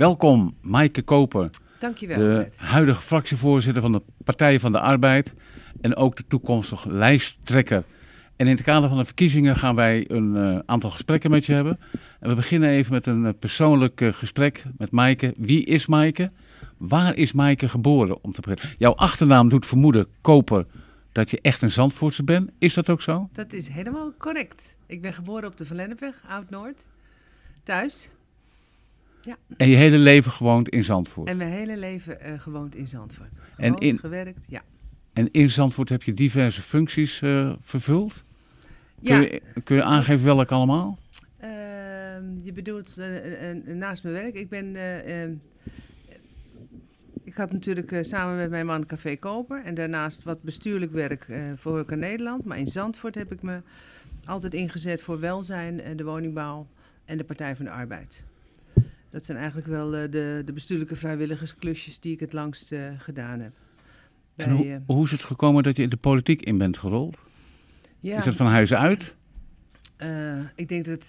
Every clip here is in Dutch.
Welkom, Maaike Koper. Dankjewel. De huidige fractievoorzitter van de Partij van de Arbeid. En ook de toekomstige lijsttrekker. En in het kader van de verkiezingen gaan wij een eh, aantal gesprekken met je hebben. En we beginnen even met een eh, persoonlijk eh, gesprek met Maaike. Wie is Maaike? Waar is Maaike geboren? Om te beginnen. Jouw achternaam doet vermoeden, Koper, dat je echt een Zandvoortse bent. Is dat ook zo? Dat is helemaal correct. Ik ben geboren op de Verlennepweg, Oud-Noord. Thuis. En je hele leven gewoond in Zandvoort. En mijn hele leven eh, gewoond in Zandvoort. En in- gewerkt, ja. En in Zandvoort heb je diverse functies eh, vervuld. Kun, Ja, je, kun je aangeven welke allemaal? ehm, je bedoelt eh, naast mijn werk. Ik ben... eh, ehm, ik had natuurlijk samen met mijn man Café Koper. En daarnaast wat bestuurlijk werk voor Horeca Nederland. Maar in Zandvoort heb ik me altijd ingezet voor welzijn, en de woningbouw en de Partij van de Arbeid. Dat zijn eigenlijk wel eh, de, de bestuurlijke vrijwilligersklusjes die ik het langst eh, gedaan heb. En Bij, hoe, eh, hoe is het gekomen dat je in de politiek in bent gerold? ja, Is dat van huis uit? ik denk dat,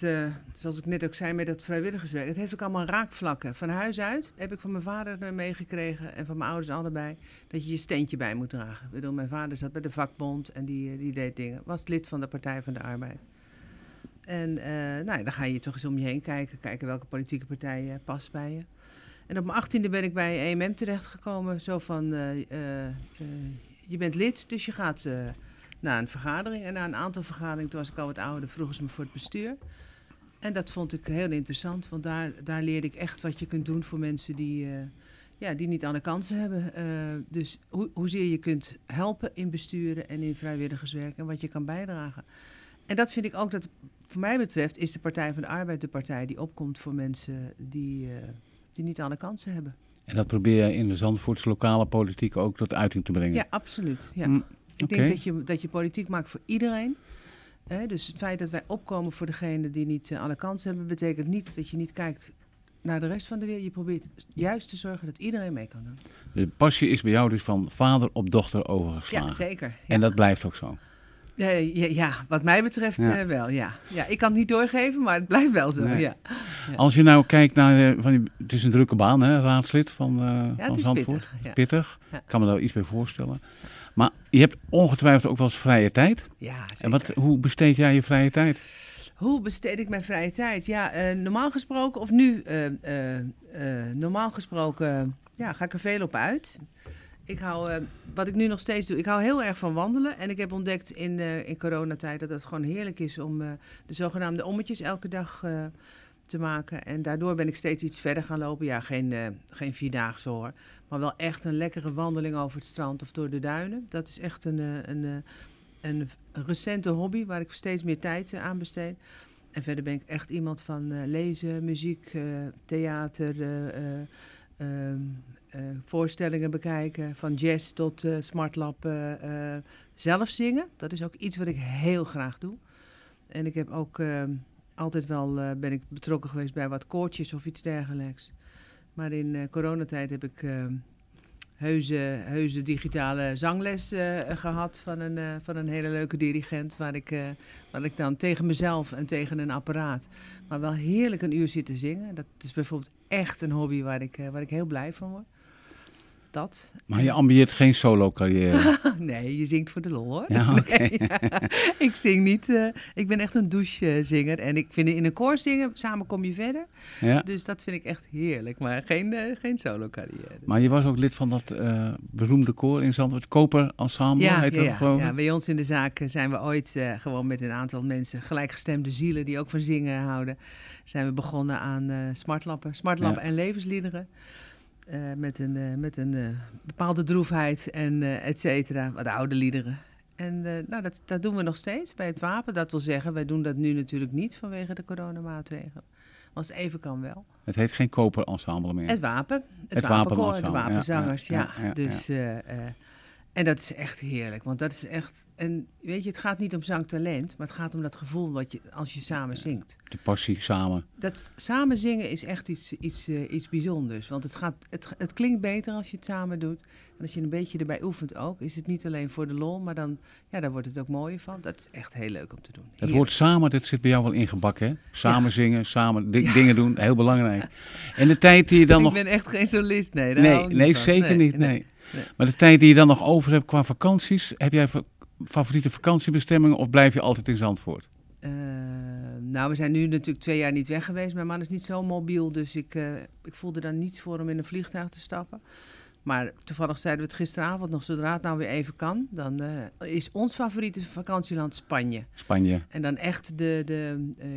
zoals ik net ook zei met dat vrijwilligerswerk, het heeft ook allemaal raakvlakken. Van huis uit heb ik van mijn vader meegekregen en van mijn ouders allebei, dat je je steentje bij moet dragen. Ik bedoel, mijn vader zat bij de vakbond en die, die deed dingen. Was lid van de Partij van de Arbeid. En eh, nou, ja, dan ga je toch eens om je heen kijken, kijken welke politieke partij eh, past bij je. En op mijn achttiende ben ik bij EMM terechtgekomen, zo van, eh, je bent lid, dus je gaat naar een vergadering. En na een aantal vergaderingen, toen was ik al wat ouder, vroegen ze me voor het bestuur. En dat vond ik heel interessant, want daar, daar leerde ik echt wat je kunt doen voor mensen die, ja, die niet alle kansen hebben. Dus hoe, hoezeer je kunt helpen in besturen en in vrijwilligerswerk en wat je kan bijdragen. En dat vind ik ook dat, voor mij betreft, is de Partij van de Arbeid de partij die opkomt voor mensen die, eh, die niet alle kansen hebben. En dat probeer je in de Zandvoortse lokale politiek ook tot uiting te brengen. Ja, absoluut. Ja. Mm, Ik denk dat je, dat je politiek maakt voor iedereen. Hè, dus het feit dat wij opkomen voor degene die niet eh, alle kansen hebben, betekent niet dat je niet kijkt naar de rest van de wereld. Je probeert juist te zorgen dat iedereen mee kan doen. De passie is bij jou dus van vader op dochter overgeslagen. Ja, zeker. Ja. En dat blijft ook zo. Ja, ja, ja, wat mij betreft Ja. eh, wel, ja. ja. Ik kan het niet doorgeven, maar het blijft wel zo, Nee. ja. Ja. Als je nou kijkt naar, eh, van die, het is een drukke baan hè, raadslid van, eh van Zandvoort. pittig. Ik kan me daar iets bij voorstellen. Maar je hebt ongetwijfeld ook wel eens vrije tijd. Ja, zeker. En wat, hoe besteed jij je vrije tijd? Hoe besteed ik mijn vrije tijd? Ja, eh, normaal gesproken, of nu, eh, eh, eh, normaal gesproken, ja, ga ik er veel op uit. Ik hou, eh, wat ik nu nog steeds doe, ik hou heel erg van wandelen. En ik heb ontdekt in, eh, in coronatijd dat het gewoon heerlijk is om eh, de zogenaamde ommetjes elke dag te maken. En daardoor ben ik steeds iets verder gaan lopen. Ja, geen, geen vierdaagse hoor. Maar wel echt een lekkere wandeling over het strand of door de duinen. Dat is echt een, een, een, recente hobby waar ik steeds meer tijd aan besteed. En verder ben ik echt iemand van lezen, muziek, theater, eh, eh, ehm, eh, voorstellingen bekijken. Van jazz tot eh smartlap. eh, eh, zelf zingen, dat is ook iets wat ik heel graag doe. En ik heb ook ehm, altijd wel eh, ben ik betrokken geweest bij wat koortjes of iets dergelijks. Maar in eh, coronatijd heb ik ehm, heuse, heuse digitale zangles eh, gehad van een, eh, van een hele leuke dirigent. Waar ik, eh, waar ik dan tegen mezelf en tegen een apparaat, maar wel heerlijk een uur zit te zingen. Dat is bijvoorbeeld echt een hobby waar ik, eh, waar ik heel blij van word. Dat. Maar je ambieert geen solo carrière. Nee, je zingt voor de lol hoor. Ja, oké. Nee, ja. Ik zing niet. eh, ik ben echt een douchezinger. En ik vind in een koor zingen, samen kom je verder. ja. Dus dat vind ik echt heerlijk. Maar geen, eh, geen solo carrière. Maar je was ook lid van dat eh, beroemde koor in Zandvoort, Koper Ensemble, Ja, heet dat geloof ik? ja, bij ons in de zaak zijn we ooit gewoon met een aantal mensen, gelijkgestemde zielen die ook van zingen houden, zijn we begonnen aan smartlappen, smartlappen en levensliederen. Eh, met een, eh, met een eh, bepaalde droefheid en et cetera, wat oude liederen. En nou, dat, dat doen we nog steeds bij het wapen. Dat wil zeggen, wij doen dat nu natuurlijk niet vanwege de coronamaatregelen. Maar als het even kan wel. Het heet geen Koper Ensemble meer. Het wapen. Het, Het wapenkoor, de wapenzangers, ja. ja, ja, ja, dus, En dat is echt heerlijk, want dat is echt... En weet je, het gaat niet om zangtalent, maar het gaat om dat gevoel wat je, als je samen zingt. De passie samen. Dat samen zingen is echt iets, iets, eh, iets bijzonders. Want het, gaat, het, het klinkt beter als je het samen dout. En als je een beetje erbij oefent ook, is het niet alleen voor de lol, maar dan, ja, daar wordt het ook mooier van. Dat is echt heel leuk om te doen. Het woord samen, dat zit bij jou wel ingebakken, hè? Samen Ja. zingen, samen di- Ja. dingen doen, heel belangrijk. En de tijd die je dan ik nog... ben echt geen solist, nee. Nee, ik nee zeker niet, nee. nee. Maar de tijd die je dan nog over hebt qua vakanties, heb jij fa- favoriete vakantiebestemmingen of blijf je altijd in Zandvoort? Eh, nou, we zijn nu natuurlijk twee jaar niet weg geweest. Mijn man is niet zo mobiel, dus ik, eh, ik voelde daar niets voor om in een vliegtuig te stappen. Maar toevallig zeiden we het gisteravond nog, zodra het nou weer even kan, dan eh, is ons favoriete vakantieland Spanje. Spanje. En dan echt de, de, eh,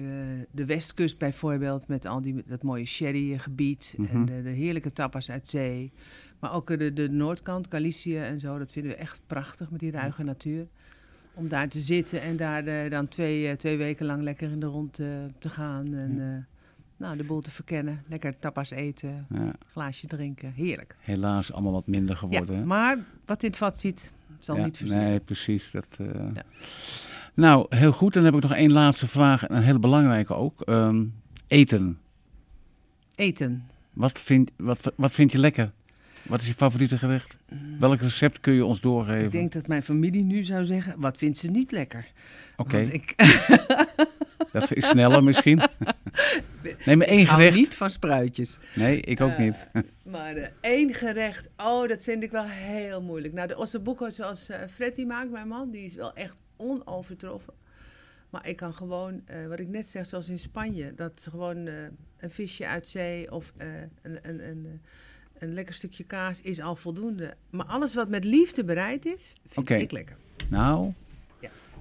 de westkust bijvoorbeeld, met al die, dat mooie sherrygebied Mhm. en de, de heerlijke tapas uit zee. Maar ook de, de noordkant, Galicië en zo, dat vinden we echt prachtig met die ruige natuur. Om daar te zitten en daar eh, dan twee, twee weken lang lekker in de rond te gaan. En nou, de boel te verkennen. Lekker tapas eten, Ja, glaasje drinken. Heerlijk. helaas allemaal wat minder geworden. ja, maar wat in het vat zit, zal Ja, niet versturen. Nee, precies. Dat, eh. Ja. Nou, heel goed. Dan heb ik nog één laatste vraag, en een hele belangrijke ook. Ehm, eten. Eten. Wat vind, wat, wat vind je lekker? Wat is je favoriete gerecht? Welk recept kun je ons doorgeven? Ik denk dat mijn familie nu zou zeggen, wat vindt ze niet lekker? Oké, ik dat is sneller misschien. Neem maar één gerecht. niet van spruitjes. Nee, ik ook Eh, niet. Maar één gerecht, oh, dat vind ik wel heel moeilijk. Nou, de ossobuco zoals Fred die maakt, mijn man, die is wel echt onovertroffen. Maar ik kan gewoon, eh, wat ik net zeg, zoals in Spanje, dat gewoon een visje uit zee of een, een, een, een lekker stukje kaas is al voldoende. Maar alles wat met liefde bereid is, vind ik lekker. Nou.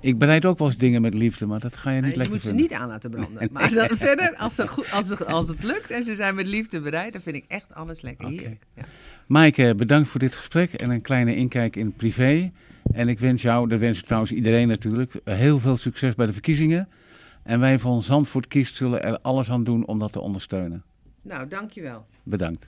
Ik bereid ook wel eens dingen met liefde, maar dat ga je niet Nee, je lekker moet ze niet aan laten branden. Maar dan verder, als, ze goed, als, ze- als het lukt en ze zijn met liefde bereid, dan vind ik echt alles lekker. Oké. Heerlijk. Ja. Maaike, bedankt voor dit gesprek en een kleine inkijk in privé. En ik wens jou, dat wens ik trouwens iedereen natuurlijk, heel veel succes bij de verkiezingen. En wij van Zandvoort Kiest zullen er alles aan doen om dat te ondersteunen. Nou, dankjewel. Bedankt.